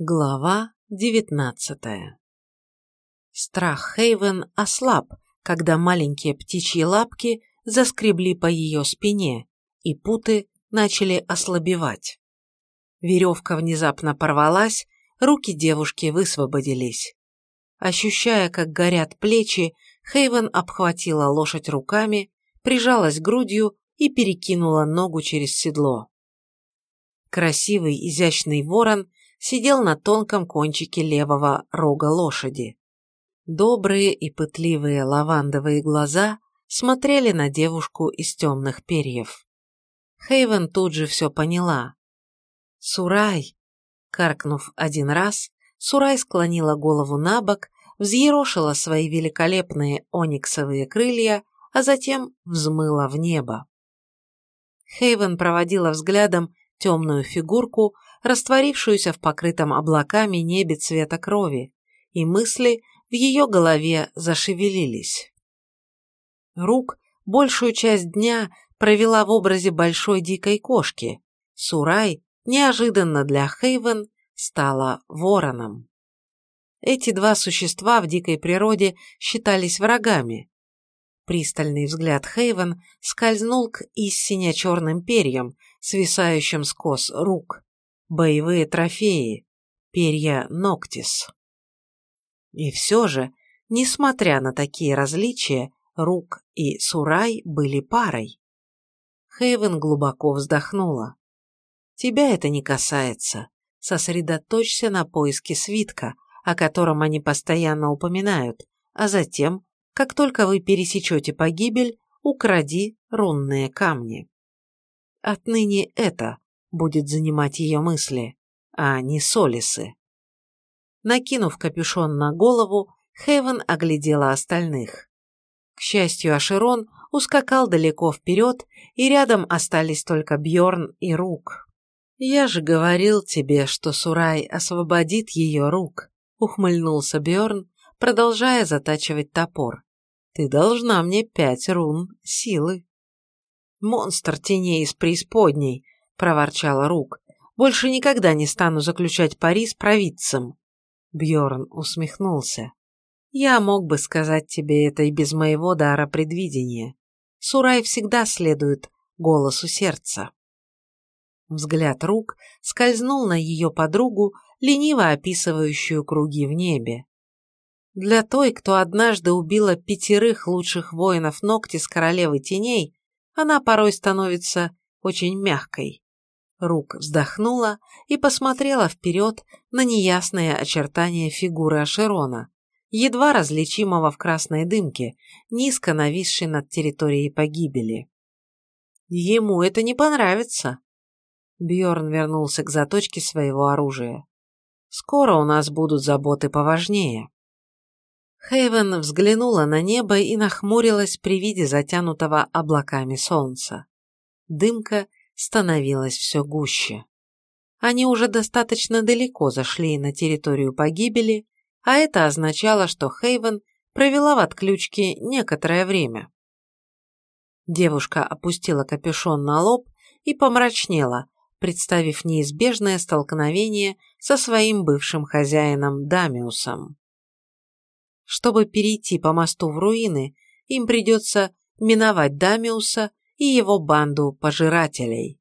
Глава девятнадцатая Страх Хейвен ослаб, когда маленькие птичьи лапки заскребли по ее спине, и путы начали ослабевать. Веревка внезапно порвалась, руки девушки высвободились. Ощущая, как горят плечи, Хейвен обхватила лошадь руками, прижалась грудью и перекинула ногу через седло. Красивый, изящный ворон сидел на тонком кончике левого рога лошади. Добрые и пытливые лавандовые глаза смотрели на девушку из темных перьев. Хейвен тут же все поняла. «Сурай!» Каркнув один раз, Сурай склонила голову на бок, взъерошила свои великолепные ониксовые крылья, а затем взмыла в небо. Хейвен проводила взглядом темную фигурку, растворившуюся в покрытом облаками небе цвета крови, и мысли в ее голове зашевелились. Рук большую часть дня провела в образе большой дикой кошки. Сурай, неожиданно для Хейвен, стала вороном. Эти два существа в дикой природе считались врагами. Пристальный взгляд Хейвен скользнул к истине черным перьям, свисающим с кос рук боевые трофеи, перья Ноктис. И все же, несмотря на такие различия, Рук и Сурай были парой. Хейвен глубоко вздохнула. «Тебя это не касается. Сосредоточься на поиске свитка, о котором они постоянно упоминают, а затем, как только вы пересечете погибель, укради рунные камни. Отныне это будет занимать ее мысли, а не Солисы. Накинув капюшон на голову, Хейвен оглядела остальных. К счастью, Ашерон ускакал далеко вперед, и рядом остались только Бьорн и Рук. «Я же говорил тебе, что Сурай освободит ее рук», — ухмыльнулся Бьорн, продолжая затачивать топор. «Ты должна мне пять рун силы». «Монстр теней из преисподней», проворчала Рук. «Больше никогда не стану заключать пари с провидцем». Бьорн усмехнулся. «Я мог бы сказать тебе это и без моего дара предвидения. Сурай всегда следует голосу сердца». Взгляд рук скользнул на ее подругу, лениво описывающую круги в небе. Для той, кто однажды убила пятерых лучших воинов ногти с королевы теней, она порой становится очень мягкой. Рук вздохнула и посмотрела вперед на неясные очертания фигуры Ашерона, едва различимого в красной дымке, низко нависшей над территорией погибели. Ему это не понравится. Бьорн вернулся к заточке своего оружия. Скоро у нас будут заботы поважнее. Хейвен взглянула на небо и нахмурилась при виде затянутого облаками солнца. Дымка становилось все гуще. Они уже достаточно далеко зашли на территорию погибели, а это означало, что Хейвен провела в отключке некоторое время. Девушка опустила капюшон на лоб и помрачнела, представив неизбежное столкновение со своим бывшим хозяином Дамиусом. Чтобы перейти по мосту в руины, им придется миновать Дамиуса и его банду пожирателей.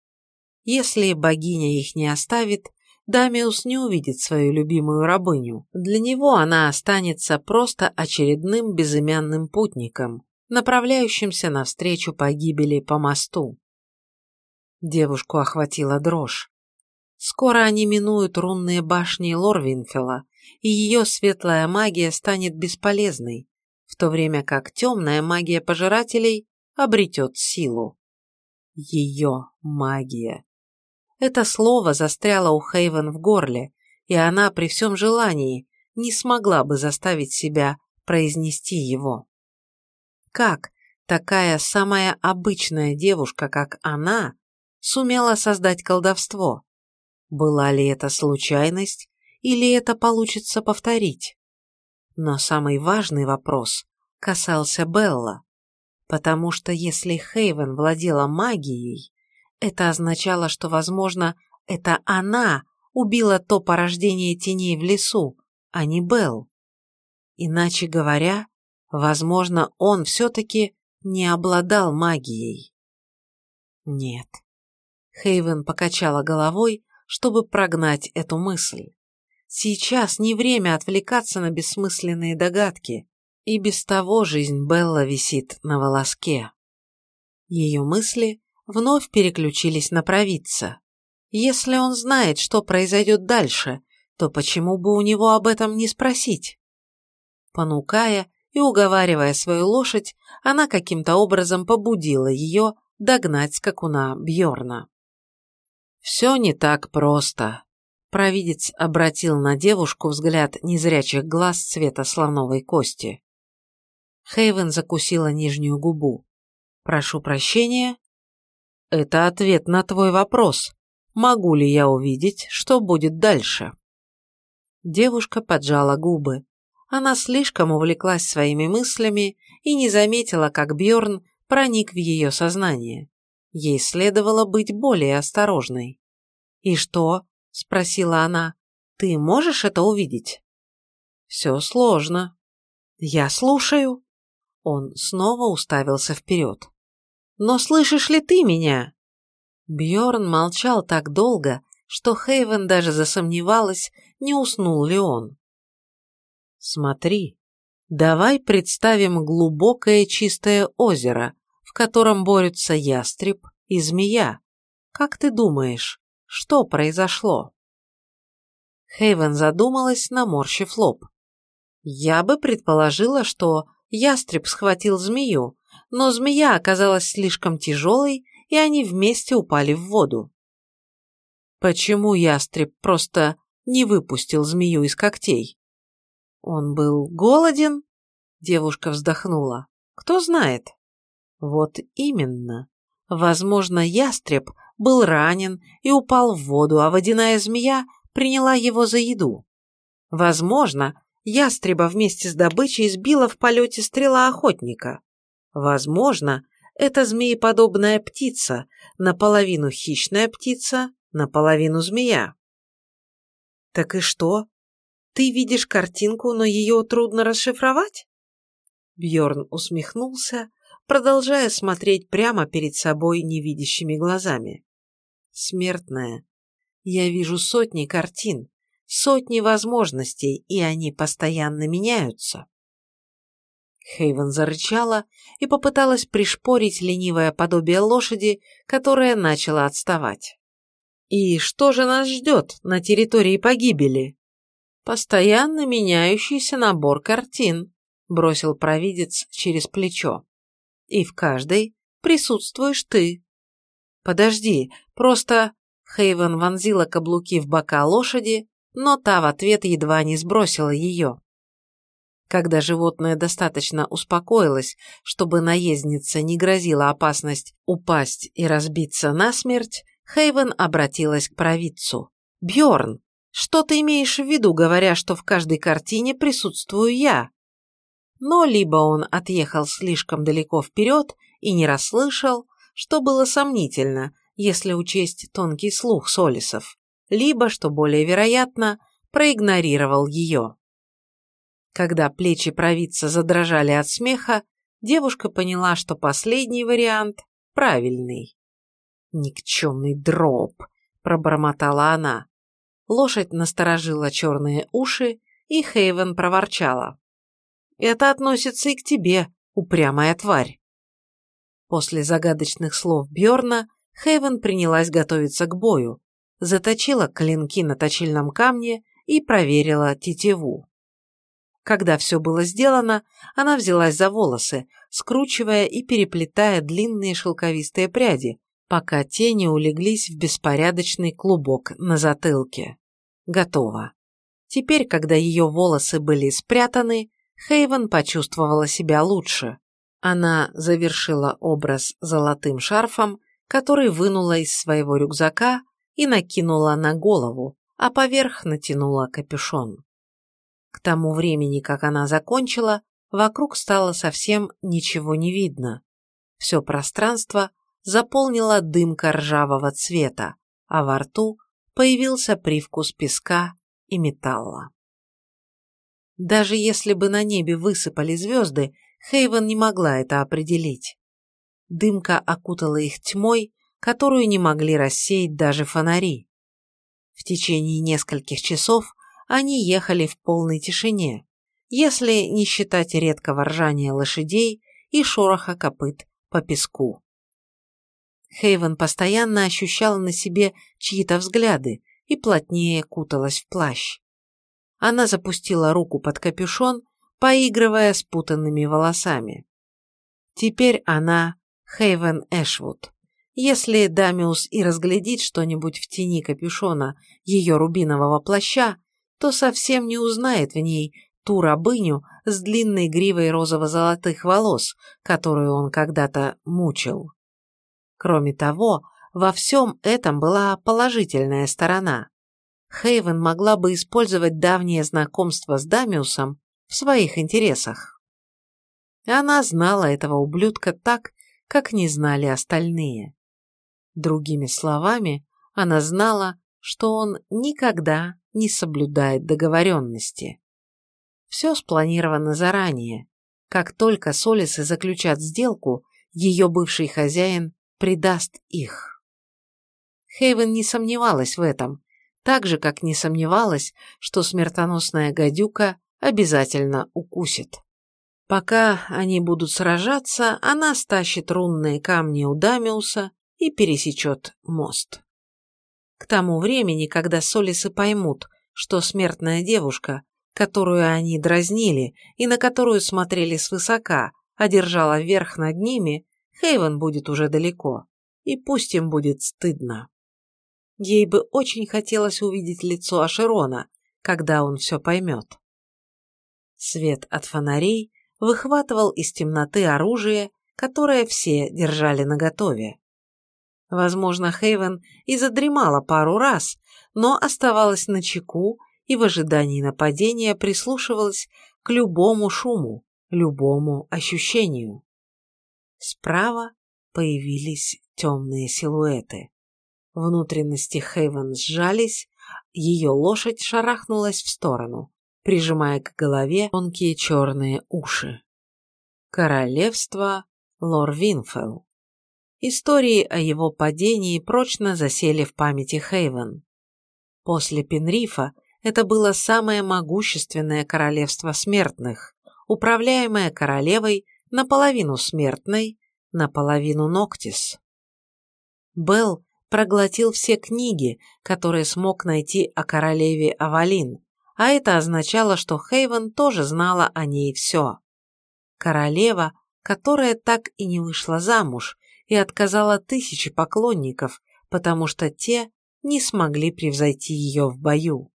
Если богиня их не оставит, Дамиус не увидит свою любимую рабыню. Для него она останется просто очередным безымянным путником, направляющимся навстречу погибели по мосту. Девушку охватила дрожь. Скоро они минуют рунные башни Лорвинфела, и ее светлая магия станет бесполезной, в то время как темная магия пожирателей обретет силу. Ее магия. Это слово застряло у Хейвен в горле, и она при всем желании не смогла бы заставить себя произнести его. Как такая самая обычная девушка, как она, сумела создать колдовство? Была ли это случайность, или это получится повторить? Но самый важный вопрос касался Белла потому что если Хейвен владела магией, это означало, что, возможно, это она убило то порождение теней в лесу, а не Белл. Иначе говоря, возможно, он все-таки не обладал магией. Нет. Хейвен покачала головой, чтобы прогнать эту мысль. Сейчас не время отвлекаться на бессмысленные догадки, и без того жизнь Белла висит на волоске. Ее мысли вновь переключились на провидца. Если он знает, что произойдет дальше, то почему бы у него об этом не спросить? Понукая и уговаривая свою лошадь, она каким-то образом побудила ее догнать скакуна Бьорна. «Все не так просто», — провидец обратил на девушку взгляд незрячих глаз цвета слоновой кости. Хейвен закусила нижнюю губу. «Прошу прощения». «Это ответ на твой вопрос. Могу ли я увидеть, что будет дальше?» Девушка поджала губы. Она слишком увлеклась своими мыслями и не заметила, как Бьорн проник в ее сознание. Ей следовало быть более осторожной. «И что?» – спросила она. «Ты можешь это увидеть?» «Все сложно». «Я слушаю». Он снова уставился вперед. «Но слышишь ли ты меня?» Бьорн молчал так долго, что Хейвен даже засомневалась, не уснул ли он. «Смотри, давай представим глубокое чистое озеро, в котором борются ястреб и змея. Как ты думаешь, что произошло?» Хейвен задумалась, наморщив лоб. «Я бы предположила, что ястреб схватил змею, но змея оказалась слишком тяжелой, и они вместе упали в воду. Почему ястреб просто не выпустил змею из когтей? Он был голоден? Девушка вздохнула. Кто знает? Вот именно. Возможно, ястреб был ранен и упал в воду, а водяная змея приняла его за еду. Возможно, ястреба вместе с добычей сбила в полете стрела охотника. Возможно, это змееподобная птица, наполовину хищная птица, наполовину змея. Так и что? Ты видишь картинку, но ее трудно расшифровать? Бьорн усмехнулся, продолжая смотреть прямо перед собой невидящими глазами. Смертная, я вижу сотни картин, сотни возможностей, и они постоянно меняются. Хейвен зарычала и попыталась пришпорить ленивое подобие лошади, которая начала отставать. «И что же нас ждет на территории погибели?» «Постоянно меняющийся набор картин», — бросил провидец через плечо. «И в каждой присутствуешь ты». «Подожди, просто...» Хейвен вонзила каблуки в бока лошади, но та в ответ едва не сбросила ее. Когда животное достаточно успокоилось, чтобы наездница не грозила опасность упасть и разбиться насмерть, Хейвен обратилась к провидцу. «Бьорн, что ты имеешь в виду, говоря, что в каждой картине присутствую я?» Но либо он отъехал слишком далеко вперед и не расслышал, что было сомнительно, если учесть тонкий слух Солисов, либо, что более вероятно, проигнорировал ее. Когда плечи провидца задрожали от смеха, девушка поняла, что последний вариант правильный. «Никчемный дроб!» – пробормотала она. Лошадь насторожила черные уши, и Хейвен проворчала. «Это относится и к тебе, упрямая тварь!» После загадочных слов Бьорна Хейвен принялась готовиться к бою, заточила клинки на точильном камне и проверила тетиву. Когда все было сделано, она взялась за волосы, скручивая и переплетая длинные шелковистые пряди, пока тени улеглись в беспорядочный клубок на затылке. Готово. Теперь, когда ее волосы были спрятаны, Хейвен почувствовала себя лучше. Она завершила образ золотым шарфом, который вынула из своего рюкзака и накинула на голову, а поверх натянула капюшон. К тому времени, как она закончила, вокруг стало совсем ничего не видно. Все пространство заполнила дымка ржавого цвета, а во рту появился привкус песка и металла. Даже если бы на небе высыпали звезды, Хейвен не могла это определить. Дымка окутала их тьмой, которую не могли рассеять даже фонари. В течение нескольких часов они ехали в полной тишине, если не считать редкого ржания лошадей и шороха копыт по песку. Хейвен постоянно ощущала на себе чьи-то взгляды и плотнее куталась в плащ. Она запустила руку под капюшон, поигрывая спутанными волосами. Теперь она Хейвен Эшвуд. Если Дамиус и разглядит что-нибудь в тени капюшона ее рубинового плаща, то совсем не узнает в ней ту рабыню с длинной гривой розово-золотых волос, которую он когда-то мучил. Кроме того, во всем этом была положительная сторона. Хейвен могла бы использовать давнее знакомство с Дамиусом в своих интересах. Она знала этого ублюдка так, как не знали остальные. Другими словами, она знала, что он никогда не соблюдает договоренности. Все спланировано заранее. Как только Солисы заключат сделку, ее бывший хозяин предаст их. Хейвен не сомневалась в этом, так же, как не сомневалась, что смертоносная гадюка обязательно укусит. Пока они будут сражаться, она стащит рунные камни у Дамиуса и пересечет мост. К тому времени, когда Солисы поймут, что смертная девушка, которую они дразнили и на которую смотрели свысока, одержала верх над ними, Хейвен будет уже далеко, и пусть им будет стыдно. Ей бы очень хотелось увидеть лицо Ашерона, когда он все поймет. Свет от фонарей выхватывал из темноты оружие, которое все держали наготове. Возможно, Хейвен и задремала пару раз, но оставалась на чеку и в ожидании нападения прислушивалась к любому шуму, любому ощущению. Справа появились темные силуэты. Внутренности Хейвен сжались, ее лошадь шарахнулась в сторону, прижимая к голове тонкие черные уши. Королевство Лорвинфелл. Истории о его падении прочно засели в памяти Хейвен. После Пенрифа это было самое могущественное королевство смертных, управляемое королевой наполовину смертной, наполовину Ноктис. Белл проглотил все книги, которые смог найти о королеве Авалин, а это означало, что Хейвен тоже знала о ней все. Королева, которая так и не вышла замуж и отказала тысячи поклонников, потому что те не смогли превзойти ее в бою.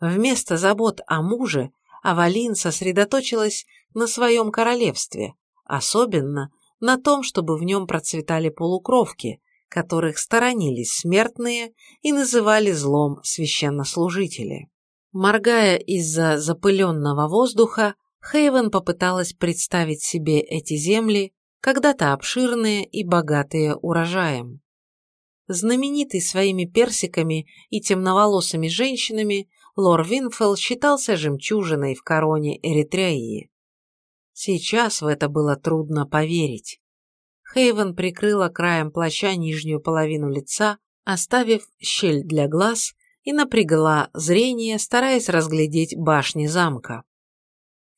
Вместо забот о муже Авалин сосредоточилась на своем королевстве, особенно на том, чтобы в нем процветали полукровки, которых сторонились смертные и называли злом священнослужители. Моргая из-за запыленного воздуха, Хейвен попыталась представить себе эти земли, когда-то обширные и богатые урожаем. Знаменитый своими персиками и темноволосыми женщинами, Лор Винфелл считался жемчужиной в короне Эритреи. Сейчас в это было трудно поверить. Хейвен прикрыла краем плаща нижнюю половину лица, оставив щель для глаз, и напрягла зрение, стараясь разглядеть башни замка.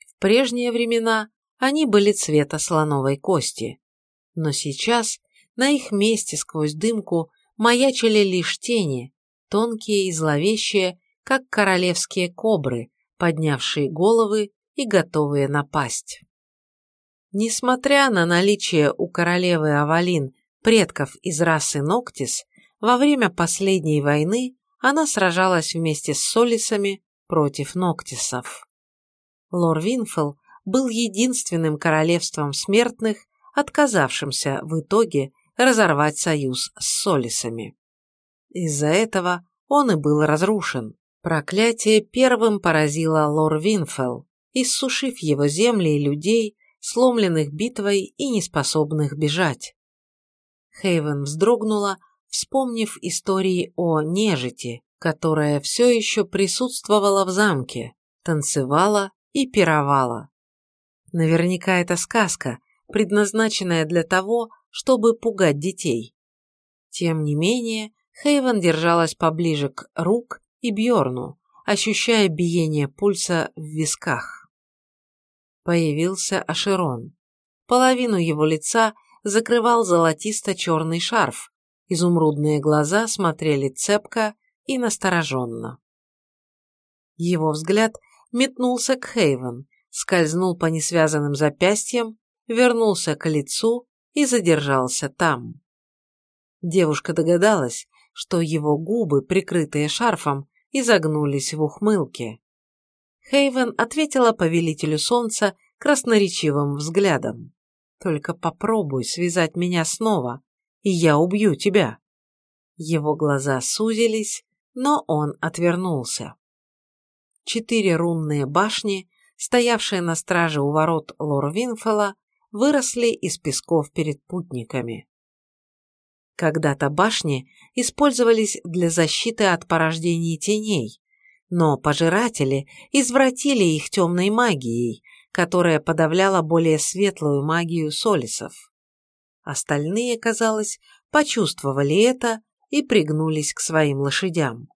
В прежние времена они были цвета слоновой кости, но сейчас на их месте сквозь дымку маячили лишь тени, тонкие и зловещие, как королевские кобры, поднявшие головы и готовые напасть. Несмотря на наличие у королевы Авалин предков из расы Ноктис, во время последней войны она сражалась вместе с Солисами против Ноктисов. Лор Винфел был единственным королевством смертных, отказавшимся в итоге разорвать союз с Солисами. Из-за этого он и был разрушен. Проклятие первым поразило Лор Винфелл, иссушив его земли и людей, сломленных битвой и неспособных бежать. Хейвен вздрогнула, вспомнив истории о нежити, которая все еще присутствовала в замке, танцевала и пировала. Наверняка это сказка, предназначенная для того, чтобы пугать детей. Тем не менее, Хейвен держалась поближе к Рук и Бьорну, ощущая биение пульса в висках. Появился Ашерон. Половину его лица закрывал золотисто-черный шарф, изумрудные глаза смотрели цепко и настороженно. Его взгляд метнулся к Хейвен, скользнул по несвязанным запястьям, вернулся к лицу и задержался там. Девушка догадалась, что его губы, прикрытые шарфом, изогнулись в ухмылке. Хейвен ответила повелителю солнца красноречивым взглядом. «Только попробуй связать меня снова, и я убью тебя». Его глаза сузились, но он отвернулся. Четыре рунные башни, стоявшие на страже у ворот Лорвинфелла, выросли из песков перед путниками. Когда-то башни использовались для защиты от порождений теней, но пожиратели извратили их темной магией, которая подавляла более светлую магию солисов. Остальные, казалось, почувствовали это и пригнулись к своим лошадям.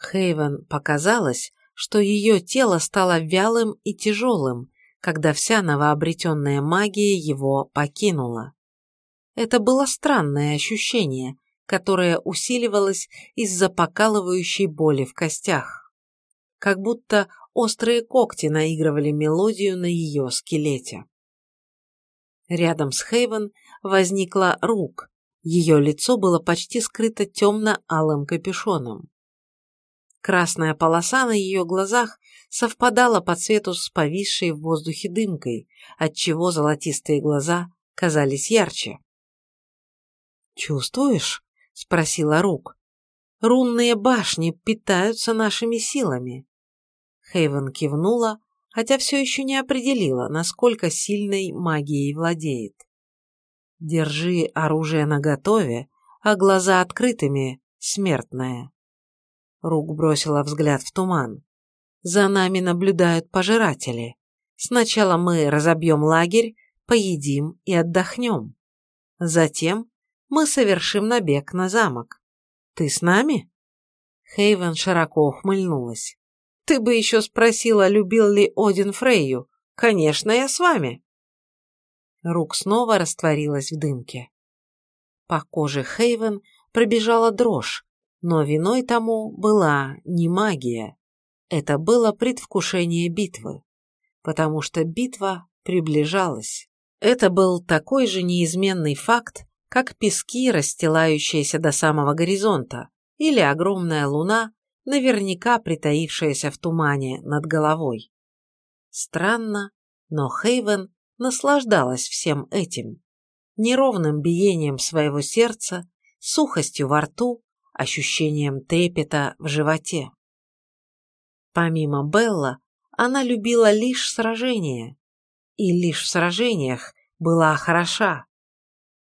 Хейвен показалось, что ее тело стало вялым и тяжелым, когда вся новообретенная магия его покинула. Это было странное ощущение, которое усиливалось из-за покалывающей боли в костях. Как будто острые когти наигрывали мелодию на ее скелете. Рядом с Хейвен возникла Рук. Ее лицо было почти скрыто темно-алым капюшоном. Красная полоса на ее глазах совпадала по цвету с повисшей в воздухе дымкой, отчего золотистые глаза казались ярче. «Чувствуешь?» — спросила Рук. «Рунные башни питаются нашими силами». Хейвен кивнула, хотя все еще не определила, насколько сильной магией владеет. «Держи оружие наготове, а глаза открытыми, смертная». Рук бросила взгляд в туман. «За нами наблюдают пожиратели. Сначала мы разобьем лагерь, поедим и отдохнем. Затем мы совершим набег на замок. Ты с нами?» Хейвен широко ухмыльнулась. «Ты бы еще спросила, любил ли Один Фрейю. Конечно, я с вами». Рук снова растворилась в дымке. По коже Хейвен пробежала дрожь, но виной тому была не магия. Это было предвкушение битвы, потому что битва приближалась. Это был такой же неизменный факт, как пески, расстилающиеся до самого горизонта, или огромная луна, наверняка притаившаяся в тумане над головой. Странно, но Хейвен наслаждалась всем этим. Неровным биением своего сердца, сухостью во рту, ощущением трепета в животе. Помимо Белла, она любила лишь сражения, и лишь в сражениях была хороша.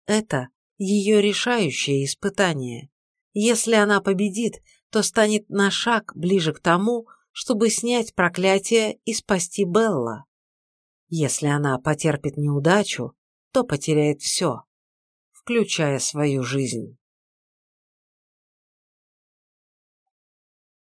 Это ее решающее испытание. Если она победит, то станет на шаг ближе к тому, чтобы снять проклятие и спасти Белла. Если она потерпит неудачу, то потеряет все, включая свою жизнь.